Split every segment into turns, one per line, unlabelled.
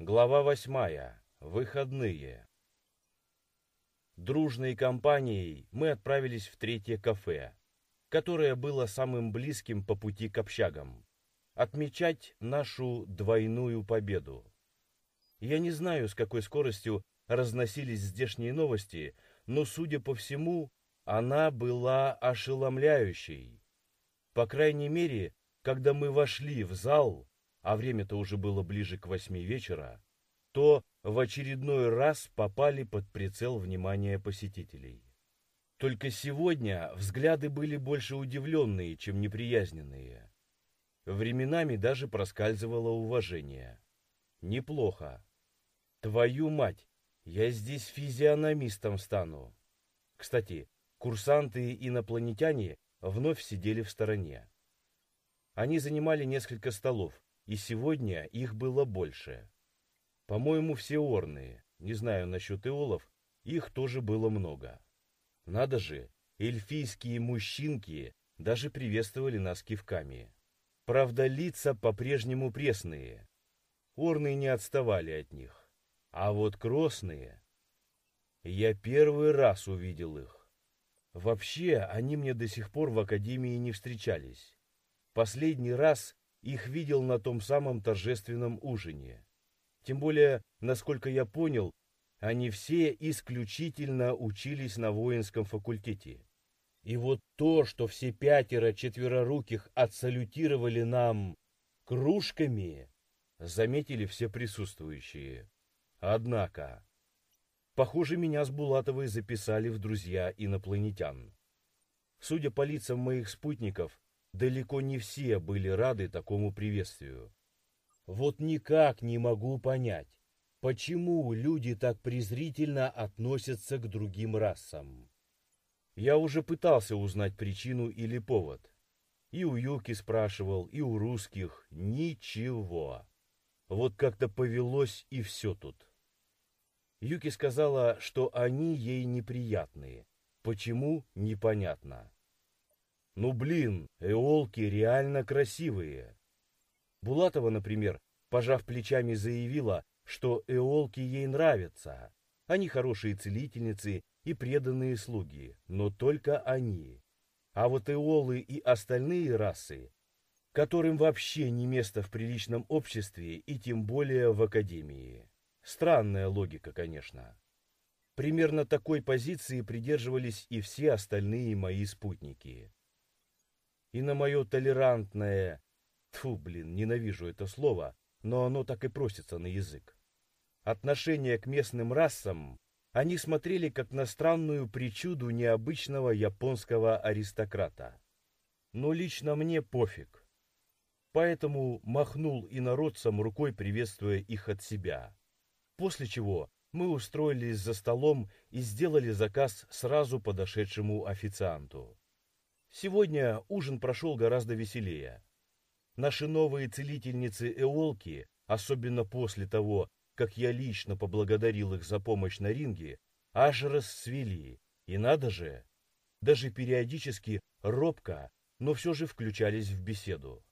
Глава восьмая. Выходные. Дружной компанией мы отправились в третье кафе, которое было самым близким по пути к общагам, отмечать нашу двойную победу. Я не знаю, с какой скоростью разносились здешние новости, но, судя по всему, она была ошеломляющей. По крайней мере, когда мы вошли в зал, а время-то уже было ближе к восьми вечера, то в очередной раз попали под прицел внимания посетителей. Только сегодня взгляды были больше удивленные, чем неприязненные. Временами даже проскальзывало уважение. Неплохо. Твою мать, я здесь физиономистом стану. Кстати, курсанты-инопланетяне вновь сидели в стороне. Они занимали несколько столов, и сегодня их было больше. По-моему, все орные, не знаю насчет иолов, их тоже было много. Надо же, эльфийские мужчинки даже приветствовали нас кивками. Правда, лица по-прежнему пресные. Орные не отставали от них. А вот кросные... Я первый раз увидел их. Вообще, они мне до сих пор в академии не встречались. Последний раз их видел на том самом торжественном ужине. Тем более, насколько я понял, они все исключительно учились на воинском факультете. И вот то, что все пятеро четвероруких отсалютировали нам кружками, заметили все присутствующие. Однако, похоже, меня с Булатовой записали в друзья инопланетян. Судя по лицам моих спутников, далеко не все были рады такому приветствию. Вот никак не могу понять, почему люди так презрительно относятся к другим расам. Я уже пытался узнать причину или повод. И у Юки спрашивал, и у русских. Ничего. Вот как-то повелось и все тут. Юки сказала, что они ей неприятные. Почему, непонятно. Ну блин, эолки реально красивые. Булатова, например, пожав плечами, заявила, что эолки ей нравятся. Они хорошие целительницы и преданные слуги, но только они. А вот эолы и остальные расы, которым вообще не место в приличном обществе и тем более в академии. Странная логика, конечно. Примерно такой позиции придерживались и все остальные мои спутники и на мое толерантное... Тьфу, блин, ненавижу это слово, но оно так и просится на язык. Отношение к местным расам они смотрели как на странную причуду необычного японского аристократа. Но лично мне пофиг. Поэтому махнул инородцам рукой, приветствуя их от себя. После чего мы устроились за столом и сделали заказ сразу подошедшему официанту. Сегодня ужин прошел гораздо веселее. Наши новые целительницы Эолки, особенно после того, как я лично поблагодарил их за помощь на ринге, аж расцвели. И надо же, даже периодически робко, но все же включались в беседу.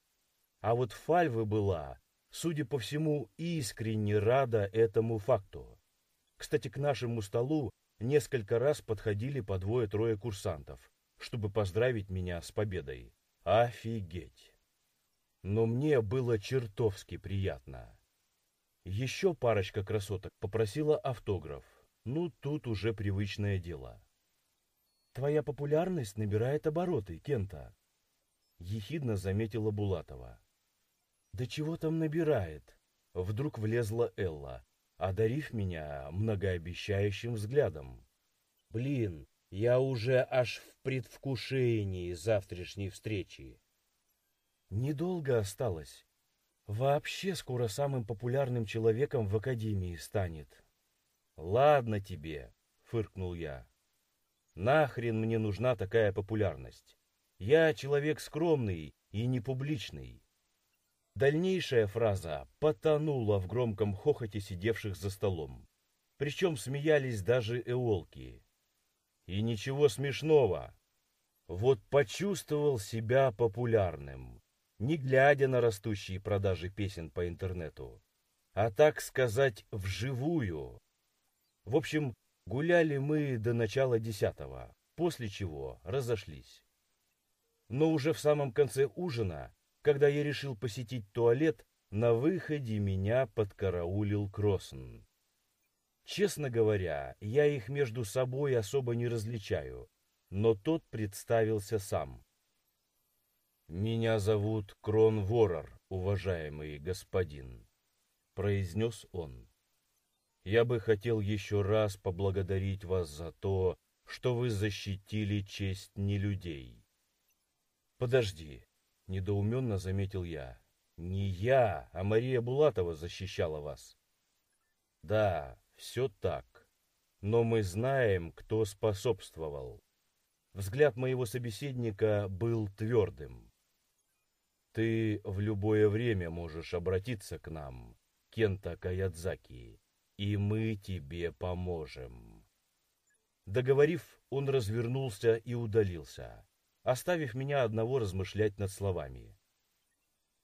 А вот Фальва была, судя по всему, искренне рада этому факту. Кстати, к нашему столу несколько раз подходили по двое-трое курсантов чтобы поздравить меня с победой. Офигеть! Но мне было чертовски приятно. Еще парочка красоток попросила автограф. Ну, тут уже привычное дело. «Твоя популярность набирает обороты, Кента», — ехидно заметила Булатова. «Да чего там набирает?» Вдруг влезла Элла, одарив меня многообещающим взглядом. «Блин, я уже аж в предвкушении завтрашней встречи. Недолго осталось. Вообще скоро самым популярным человеком в Академии станет. Ладно тебе, фыркнул я. Нахрен мне нужна такая популярность? Я человек скромный и не публичный. Дальнейшая фраза потонула в громком хохоте сидевших за столом. Причем смеялись даже эолки. И ничего смешного. Вот почувствовал себя популярным, не глядя на растущие продажи песен по интернету. а так сказать, вживую. В общем, гуляли мы до начала десятого, после чего разошлись. Но уже в самом конце ужина, когда я решил посетить туалет, на выходе меня подкараулил Кроссен. Честно говоря, я их между собой особо не различаю, но тот представился сам. «Меня зовут Крон Ворор, уважаемый господин», — произнес он. «Я бы хотел еще раз поблагодарить вас за то, что вы защитили честь не людей». «Подожди», — недоуменно заметил я. «Не я, а Мария Булатова защищала вас». «Да, все так. Но мы знаем, кто способствовал». Взгляд моего собеседника был твердым. Ты в любое время можешь обратиться к нам, Кента Каядзаки, и мы тебе поможем. Договорив, он развернулся и удалился, оставив меня одного размышлять над словами.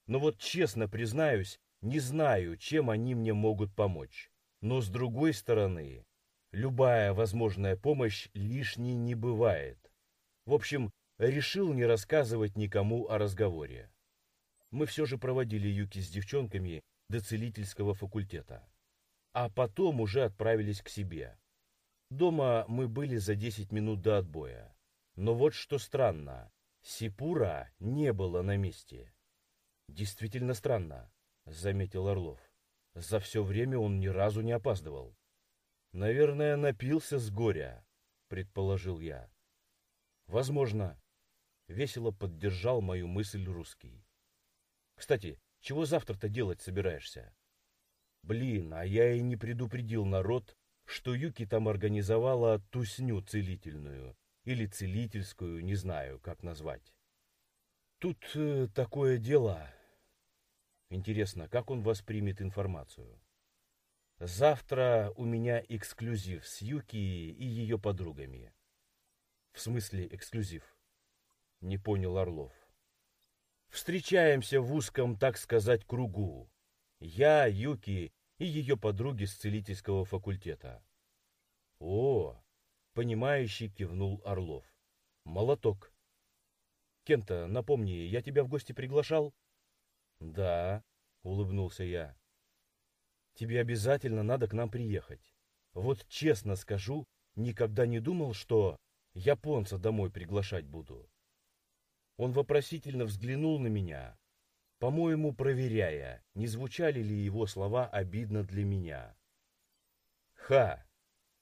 Но вот честно признаюсь, не знаю, чем они мне могут помочь. Но с другой стороны, любая возможная помощь лишней не бывает. В общем, решил не рассказывать никому о разговоре мы все же проводили Юки с девчонками до целительского факультета. А потом уже отправились к себе. Дома мы были за 10 минут до отбоя. Но вот что странно, Сипура не было на месте. Действительно странно, заметил Орлов. За все время он ни разу не опаздывал. Наверное, напился с горя, предположил я. Возможно, весело поддержал мою мысль русский. Кстати, чего завтра-то делать собираешься? Блин, а я и не предупредил народ, что Юки там организовала тусню целительную. Или целительскую, не знаю, как назвать. Тут э, такое дело. Интересно, как он воспримет информацию? Завтра у меня эксклюзив с Юки и ее подругами. В смысле эксклюзив? Не понял Орлов. Встречаемся в узком, так сказать, кругу. Я, Юки и ее подруги с целительского факультета. О, понимающий кивнул Орлов. Молоток. Кента, напомни, я тебя в гости приглашал? Да, улыбнулся я. Тебе обязательно надо к нам приехать. Вот честно скажу, никогда не думал, что японца домой приглашать буду. Он вопросительно взглянул на меня, по-моему, проверяя, не звучали ли его слова обидно для меня. Ха!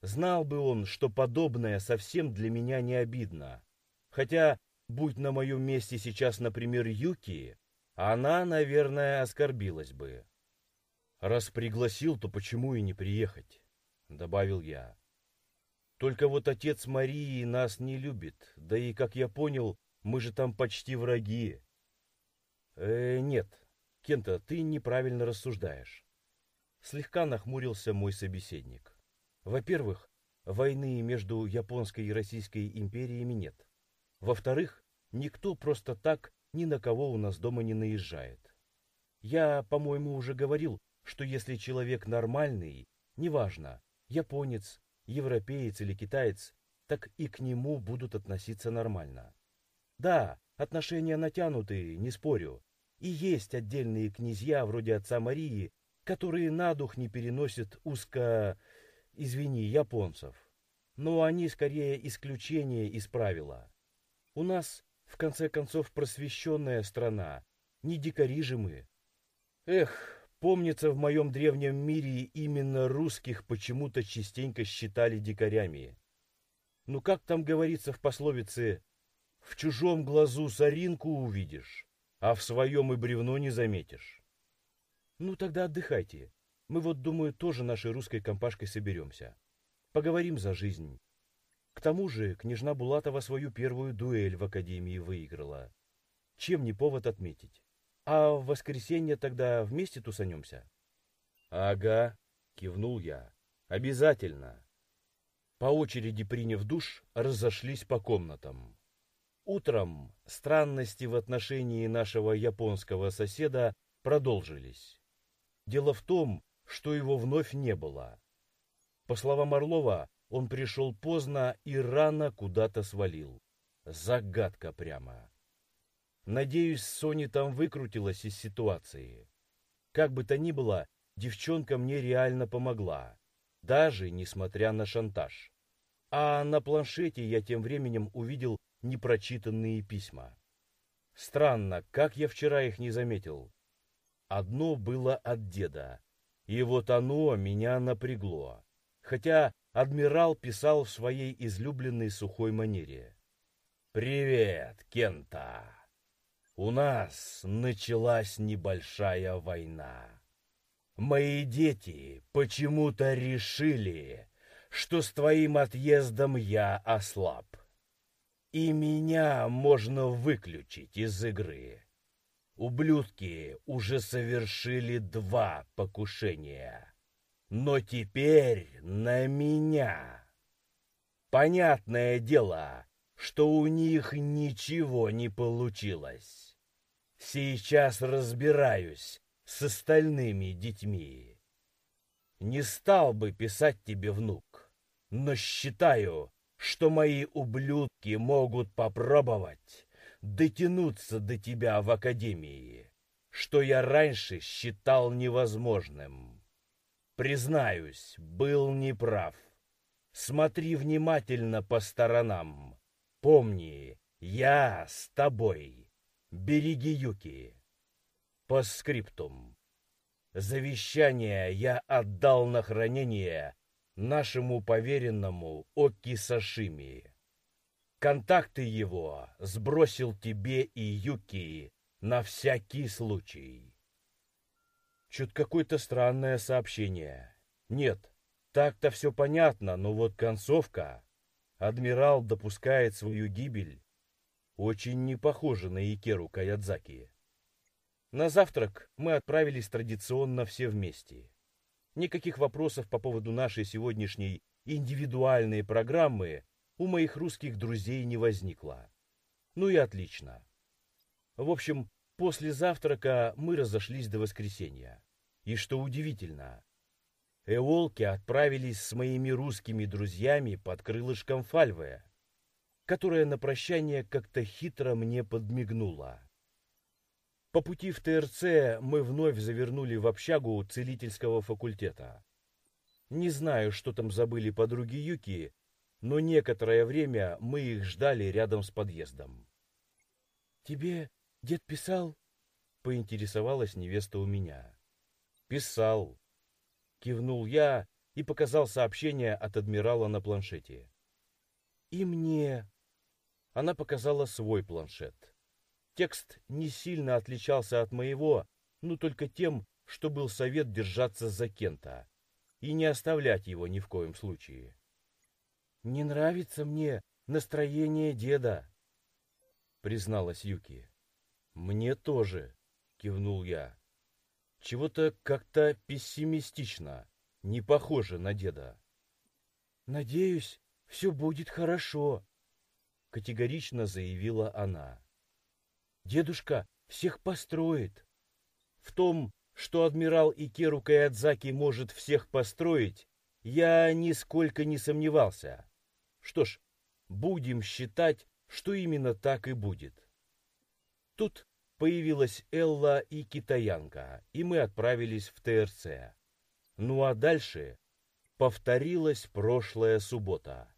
Знал бы он, что подобное совсем для меня не обидно. Хотя, будь на моем месте сейчас, например, Юки, она, наверное, оскорбилась бы. Раз пригласил, то почему и не приехать? Добавил я. Только вот отец Марии нас не любит, да и, как я понял, мы же там почти враги. Э, нет, Кента, ты неправильно рассуждаешь. Слегка нахмурился мой собеседник. Во-первых, войны между Японской и Российской империями нет. Во-вторых, никто просто так ни на кого у нас дома не наезжает. Я, по-моему, уже говорил, что если человек нормальный, неважно, японец, европеец или китаец, так и к нему будут относиться нормально. Да, отношения натянутые, не спорю. И есть отдельные князья, вроде отца Марии, которые на дух не переносят узко, извини, японцев. Но они скорее исключение из правила. У нас, в конце концов, просвещенная страна, не дикари же мы. Эх, помнится, в моем древнем мире именно русских почему-то частенько считали дикарями. Ну как там говорится в пословице в чужом глазу соринку увидишь, а в своем и бревно не заметишь. Ну тогда отдыхайте. Мы вот, думаю, тоже нашей русской компашкой соберемся. Поговорим за жизнь. К тому же княжна Булатова свою первую дуэль в академии выиграла. Чем не повод отметить? А в воскресенье тогда вместе тусанемся? Ага, кивнул я. Обязательно. По очереди приняв душ, разошлись по комнатам. Утром странности в отношении нашего японского соседа продолжились. Дело в том, что его вновь не было. По словам Орлова, он пришел поздно и рано куда-то свалил. Загадка прямо. Надеюсь, Сони там выкрутилась из ситуации. Как бы то ни было, девчонка мне реально помогла, даже несмотря на шантаж. А на планшете я тем временем увидел непрочитанные письма. Странно, как я вчера их не заметил. Одно было от деда, и вот оно меня напрягло. Хотя адмирал писал в своей излюбленной сухой манере. «Привет, Кента! У нас началась небольшая война. Мои дети почему-то решили, что с твоим отъездом я ослаб. И меня можно выключить из игры. Ублюдки уже совершили два покушения. Но теперь на меня. Понятное дело, что у них ничего не получилось. Сейчас разбираюсь с остальными детьми. Не стал бы писать тебе внук, но считаю, что мои ублюдки могут попробовать дотянуться до тебя в академии, что я раньше считал невозможным. Признаюсь, был неправ. Смотри внимательно по сторонам. Помни, я с тобой. Береги Юки. По скриптум. Завещание я отдал на хранение нашему поверенному Оки Сашими. Контакты его сбросил тебе и Юки на всякий случай. Чуть какое-то странное сообщение. Нет, так-то все понятно, но вот концовка. Адмирал допускает свою гибель. Очень не похоже на Икеру Каядзаки. На завтрак мы отправились традиционно все вместе. Никаких вопросов по поводу нашей сегодняшней индивидуальной программы у моих русских друзей не возникло. Ну и отлично. В общем, после завтрака мы разошлись до воскресенья. И что удивительно, эолки отправились с моими русскими друзьями под крылышком Фальве, которая на прощание как-то хитро мне подмигнула. По пути в ТРЦ мы вновь завернули в общагу целительского факультета. Не знаю, что там забыли подруги Юки, но некоторое время мы их ждали рядом с подъездом. «Тебе дед писал?» — поинтересовалась невеста у меня. «Писал», — кивнул я и показал сообщение от адмирала на планшете. «И мне...» Она показала свой планшет. Текст не сильно отличался от моего, но только тем, что был совет держаться за Кента и не оставлять его ни в коем случае. «Не нравится мне настроение деда», — призналась Юки. «Мне тоже», — кивнул я. «Чего-то как-то пессимистично, не похоже на деда». «Надеюсь, все будет хорошо», — категорично заявила она. «Дедушка всех построит». В том, что адмирал Икеру Каядзаки может всех построить, я нисколько не сомневался. Что ж, будем считать, что именно так и будет. Тут появилась Элла и китаянка, и мы отправились в ТРЦ. Ну а дальше повторилась прошлая суббота.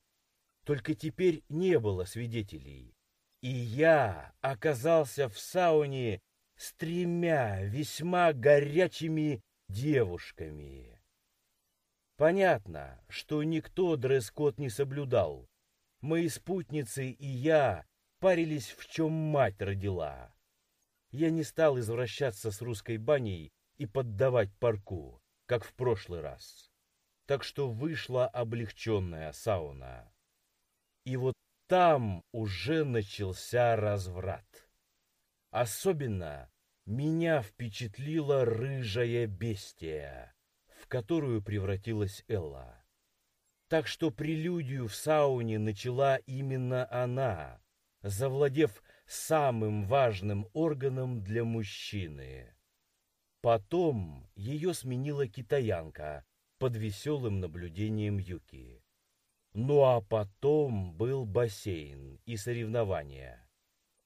Только теперь не было свидетелей. И я оказался в сауне с тремя весьма горячими девушками. Понятно, что никто дресс-код не соблюдал. Мои спутницы и я парились, в чем мать родила. Я не стал извращаться с русской баней и поддавать парку, как в прошлый раз. Так что вышла облегченная сауна. И вот там уже начался разврат. Особенно меня впечатлила рыжая бестия которую превратилась Элла. Так что прелюдию в сауне начала именно она, завладев самым важным органом для мужчины. Потом ее сменила китаянка под веселым наблюдением Юки. Ну а потом был бассейн и соревнования.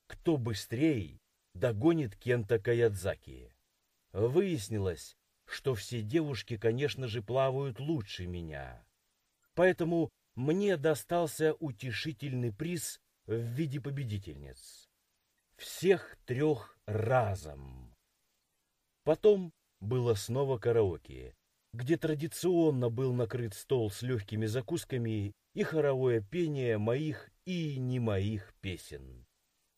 Кто быстрее догонит Кента Каядзаки. Выяснилось, что все девушки, конечно же, плавают лучше меня. Поэтому мне достался утешительный приз в виде победительниц. Всех трех разом. Потом было снова караоке, где традиционно был накрыт стол с легкими закусками и хоровое пение моих и не моих песен.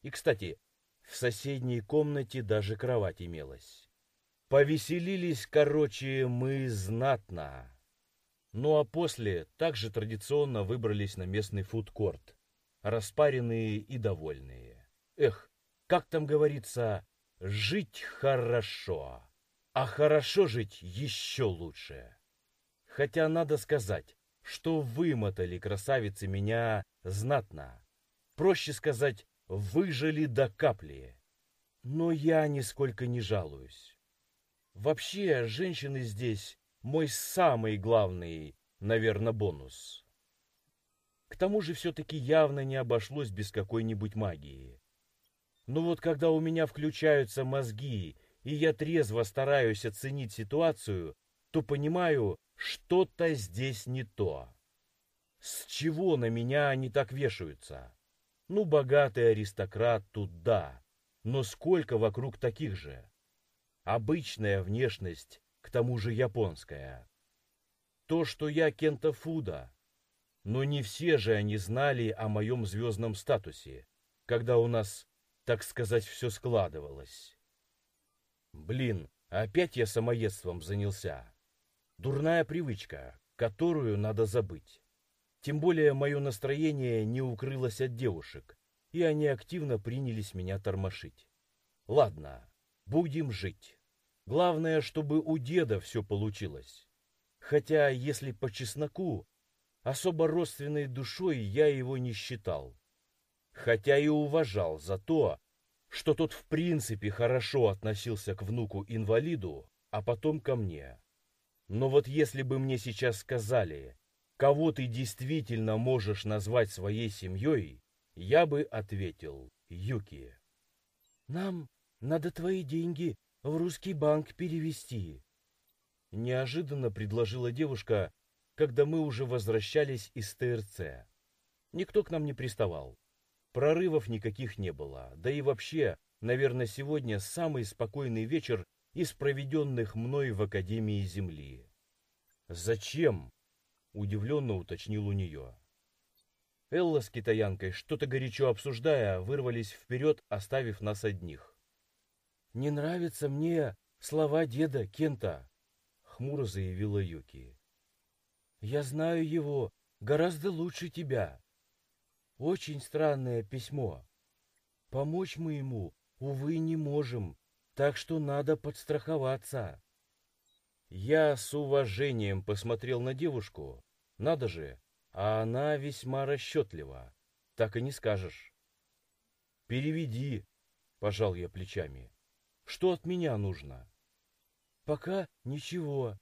И, кстати, в соседней комнате даже кровать имелась. Повеселились, короче, мы знатно. Ну а после также традиционно выбрались на местный фудкорт, распаренные и довольные. Эх, как там говорится, жить хорошо, а хорошо жить еще лучше. Хотя надо сказать, что вымотали красавицы меня знатно. Проще сказать, выжили до капли. Но я нисколько не жалуюсь. Вообще, женщины здесь мой самый главный, наверное, бонус. К тому же все-таки явно не обошлось без какой-нибудь магии. Но вот когда у меня включаются мозги, и я трезво стараюсь оценить ситуацию, то понимаю, что-то здесь не то. С чего на меня они так вешаются? Ну, богатый аристократ тут да, но сколько вокруг таких же? Обычная внешность, к тому же японская. То, что я Кента Фуда, но не все же они знали о моем звездном статусе, когда у нас, так сказать, все складывалось. Блин, опять я самоедством занялся. Дурная привычка, которую надо забыть. Тем более мое настроение не укрылось от девушек, и они активно принялись меня тормошить. Ладно, будем жить. Главное, чтобы у деда все получилось. Хотя, если по чесноку, особо родственной душой я его не считал. Хотя и уважал за то, что тот в принципе хорошо относился к внуку-инвалиду, а потом ко мне. Но вот если бы мне сейчас сказали, кого ты действительно можешь назвать своей семьей, я бы ответил Юки. Нам надо твои деньги в русский банк перевести. Неожиданно предложила девушка, когда мы уже возвращались из ТРЦ. Никто к нам не приставал. Прорывов никаких не было. Да и вообще, наверное, сегодня самый спокойный вечер из проведенных мной в Академии Земли. «Зачем?» — удивленно уточнил у нее. Элла с китаянкой, что-то горячо обсуждая, вырвались вперед, оставив нас одних. «Не нравятся мне слова деда Кента», — хмуро заявила Юки. «Я знаю его гораздо лучше тебя. Очень странное письмо. Помочь мы ему, увы, не можем, так что надо подстраховаться». Я с уважением посмотрел на девушку. Надо же, а она весьма расчетлива. Так и не скажешь. «Переведи», — пожал я плечами. Что от меня нужно? Пока ничего.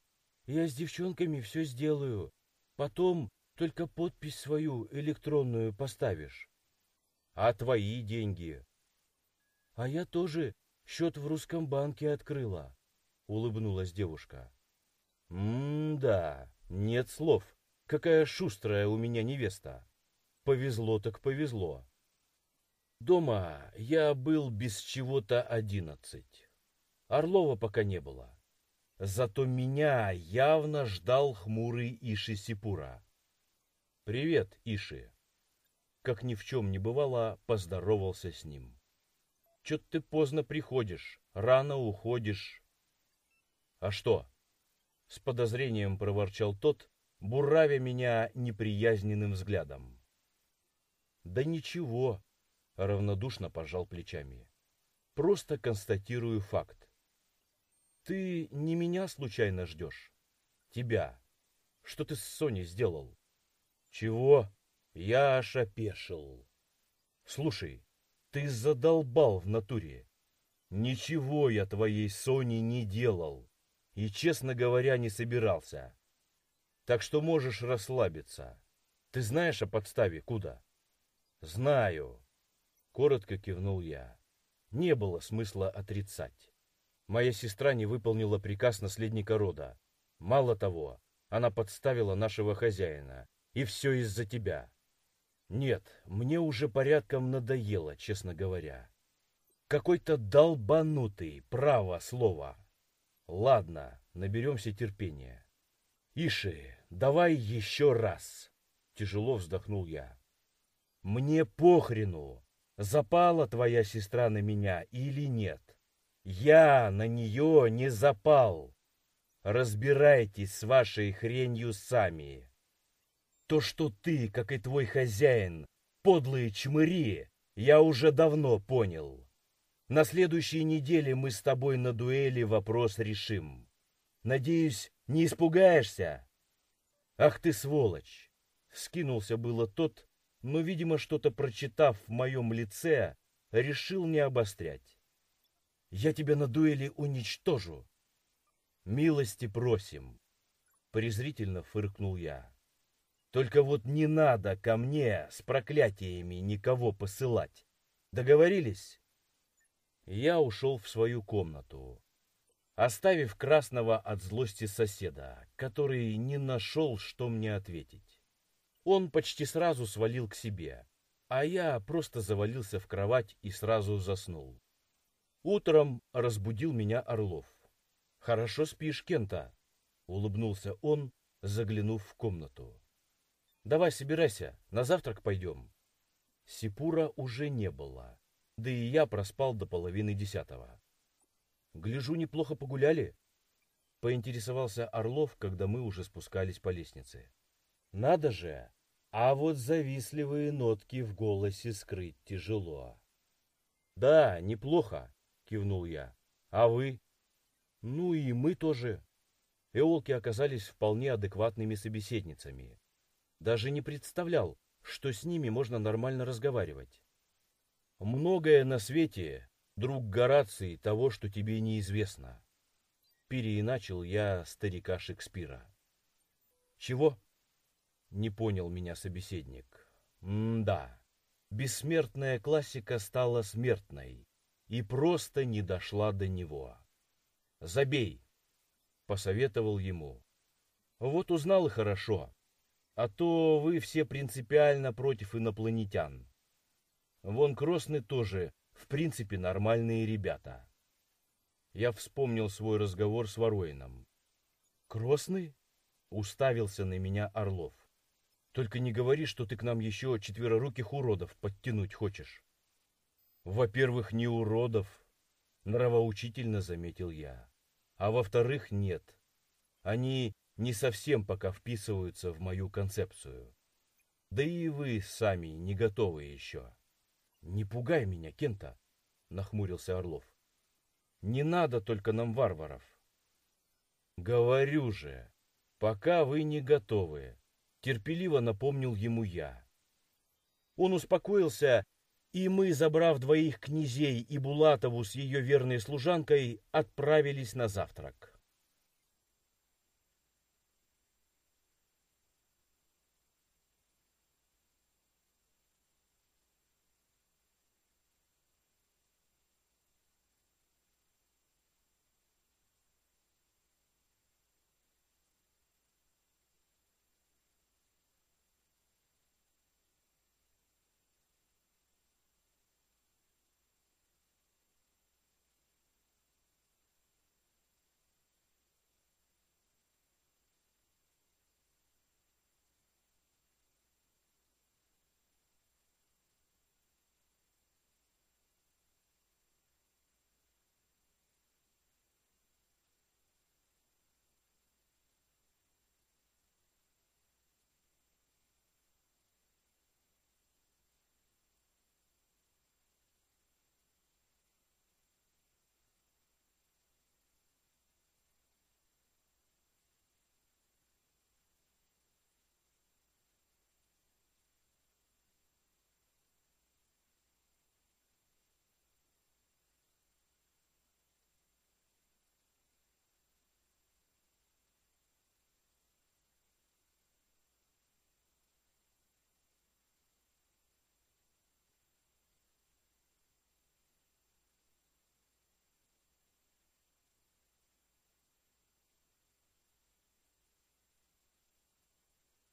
Я с девчонками все сделаю. Потом только подпись свою электронную поставишь. А твои деньги? А я тоже счет в русском банке открыла, улыбнулась девушка. М-да, нет слов. Какая шустрая у меня невеста. Повезло так повезло. Дома я был без чего-то одиннадцать. Орлова пока не было. Зато меня явно ждал хмурый Иши Сипура. «Привет, Иши!» Как ни в чем не бывало, поздоровался с ним. «Чё-то ты поздно приходишь, рано уходишь». «А что?» С подозрением проворчал тот, буравя меня неприязненным взглядом. «Да ничего», равнодушно пожал плечами. Просто констатирую факт. Ты не меня случайно ждешь? Тебя. Что ты с Соней сделал? Чего? Я аж опешил. Слушай, ты задолбал в натуре. Ничего я твоей Соне не делал и, честно говоря, не собирался. Так что можешь расслабиться. Ты знаешь о подставе куда? Знаю. Коротко кивнул я. Не было смысла отрицать. Моя сестра не выполнила приказ наследника рода. Мало того, она подставила нашего хозяина. И все из-за тебя. Нет, мне уже порядком надоело, честно говоря. Какой-то долбанутый, право слово. Ладно, наберемся терпения. Иши, давай еще раз. Тяжело вздохнул я. Мне похрену, запала твоя сестра на меня или нет. Я на нее не запал. Разбирайтесь с вашей хренью сами. То, что ты, как и твой хозяин, подлые чмыри, я уже давно понял. На следующей неделе мы с тобой на дуэли вопрос решим. Надеюсь, не испугаешься? Ах ты сволочь! Скинулся было тот, но, видимо, что-то прочитав в моем лице, решил не обострять. Я тебя на дуэли уничтожу. Милости просим. Презрительно фыркнул я. Только вот не надо ко мне с проклятиями никого посылать. Договорились? Я ушел в свою комнату, оставив красного от злости соседа, который не нашел, что мне ответить. Он почти сразу свалил к себе, а я просто завалился в кровать и сразу заснул. Утром разбудил меня Орлов. «Хорошо спишь, Кента», — улыбнулся он, заглянув в комнату. «Давай собирайся, на завтрак пойдем». Сипура уже не было, да и я проспал до половины десятого. «Гляжу, неплохо погуляли?» — поинтересовался Орлов, когда мы уже спускались по лестнице. «Надо же! А вот завистливые нотки в голосе скрыть тяжело». «Да, неплохо», — кивнул я. «А вы?» «Ну и мы тоже». Эолки оказались вполне адекватными собеседницами. Даже не представлял, что с ними можно нормально разговаривать. Многое на свете, друг Гораций, того, что тебе неизвестно. Переиначил я старика Шекспира. Чего? Не понял меня собеседник. М-да, бессмертная классика стала смертной и просто не дошла до него. Забей, посоветовал ему. Вот узнал и хорошо. А то вы все принципиально против инопланетян. Вон Кросны тоже, в принципе, нормальные ребята. Я вспомнил свой разговор с Вороином. «Кросны?» — уставился на меня Орлов. «Только не говори, что ты к нам еще четвероруких уродов подтянуть хочешь». «Во-первых, не уродов», — нравоучительно заметил я. «А во-вторых, нет. Они не совсем пока вписываются в мою концепцию. Да и вы сами не готовы еще. Не пугай меня, Кента, нахмурился Орлов. Не надо только нам варваров. Говорю же, пока вы не готовы, терпеливо напомнил ему я. Он успокоился, и мы, забрав двоих князей и Булатову с ее верной служанкой, отправились на завтрак.